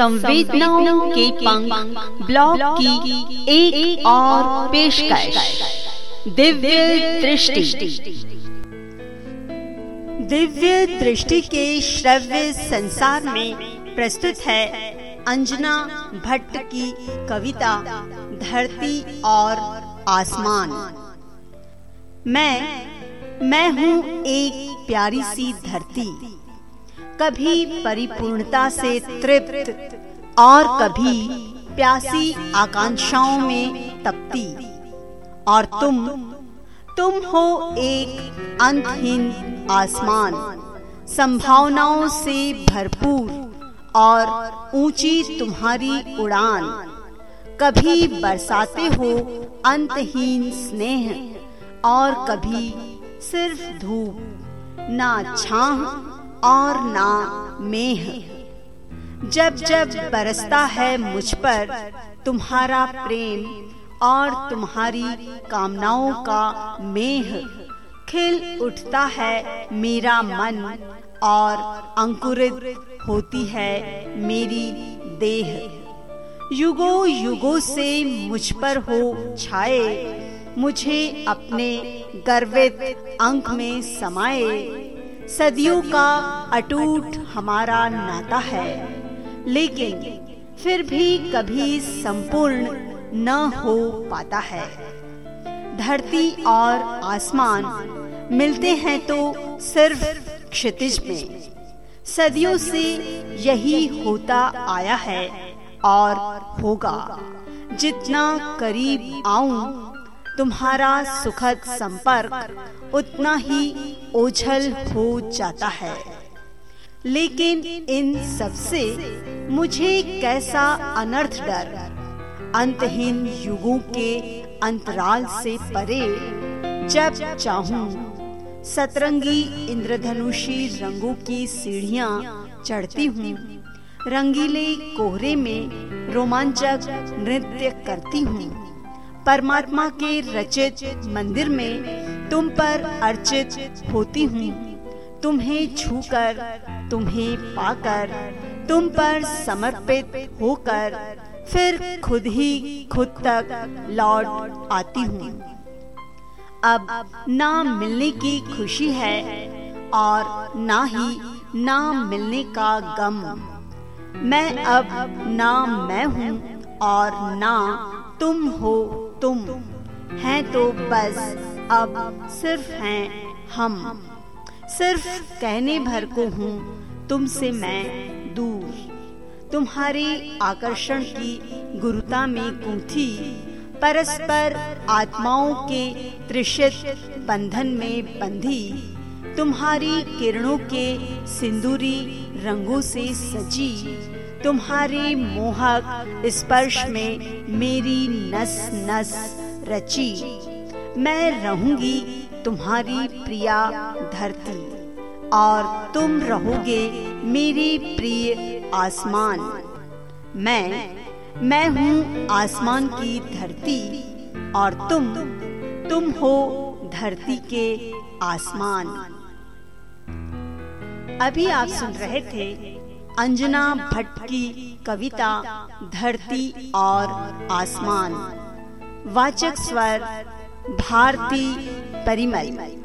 संवेदनाओं के पंख ब्लॉग की एक, एक और पेशकश। दिव्य दृष्टि। दिव्य दृष्टि के श्रव्य संसार में प्रस्तुत है अंजना भट्ट की कविता धरती और आसमान। मैं मैं हूँ एक प्यारी सी धरती। कभी परिपूर्णता से तृप्त और कभी प्यासी आकांक्षाओं में तपती। और तुम तुम हो एक अंतहीन आसमान, संभावनाओं से भरपूर और ऊँची तुम्हारी उड़ान। कभी बरसाते हो अंतहीन स्नेह और कभी सिर्फ़ धूप, ना छाह और ना मेह। जब जब बरसता है मुझ पर तुम्हारा प्रेम और तुम्हारी कामनाओं का मेह, खिल उठता है मेरा मन और अंकुरित होती है मेरी देह। युगो युगो से मुझ पर हो छाए, मुझे अपने गर्वित अंक में समाये सदियों का अटूट हमारा नाता है। लेकिन फिर भी कभी संपूर्ण न हो पाता है। धरती और आसमान मिलते हैं तो सिर्फ़ क्षितिज में। सदियों से यही होता आया है और होगा। जितना करीब आऊँ तुम्हारा सुखद संपर्क उतना ही ओझल हो जाता है। लेकिन इन सबसे मुझे कैसा अनर्थ डर, अंतहीन युगों के अंतराल से परे, जब चाहूँ सतरंगी इंद्रधनुषी रंगों की सीढ़ियाँ चढ़ती हूँ, रंगीले कोहरे में रोमांचक नृत्य करती हूँ परमात्मा के रचित मंदिर में तुम पर अर्चित होती हूँ। तुम्हें छूकर, तुम्हें पाकर, तुम पर समर्पित होकर फिर खुद ही खुद तक लौट आती हूँ। अब ना मिलने की खुशी है और ना ही ना मिलने का गम। मैं अब ना मैं हूँ और ना तुम हो तुम हैं तो बस, अब सिर्फ़ हैं हम। सिर्फ़ कहने भर को हूँ, तुमसे मैं दूर। तुम्हारे आकर्षण की गुरुता में कुंथी परस्पर आत्माओं के त्रिषित बंधन में बंधी, तुम्हारी किरणों के सिंदूरी रंगों से सजी। तुम्हारे मोहक स्पर्श में मेरी नस नस रची। मैं रहूँगी तुम्हारी प्रिया धरती, और तुम रहोगे मेरे प्रिय आसमान। मैं मैं हूँ आसमान की धरती, और तुम तुम हो धरती के आसमान। अभी आप सुन रहे थे अंजना भट्ट की कविता धरती और आसमान। वाचक स्वर भारती परिमल।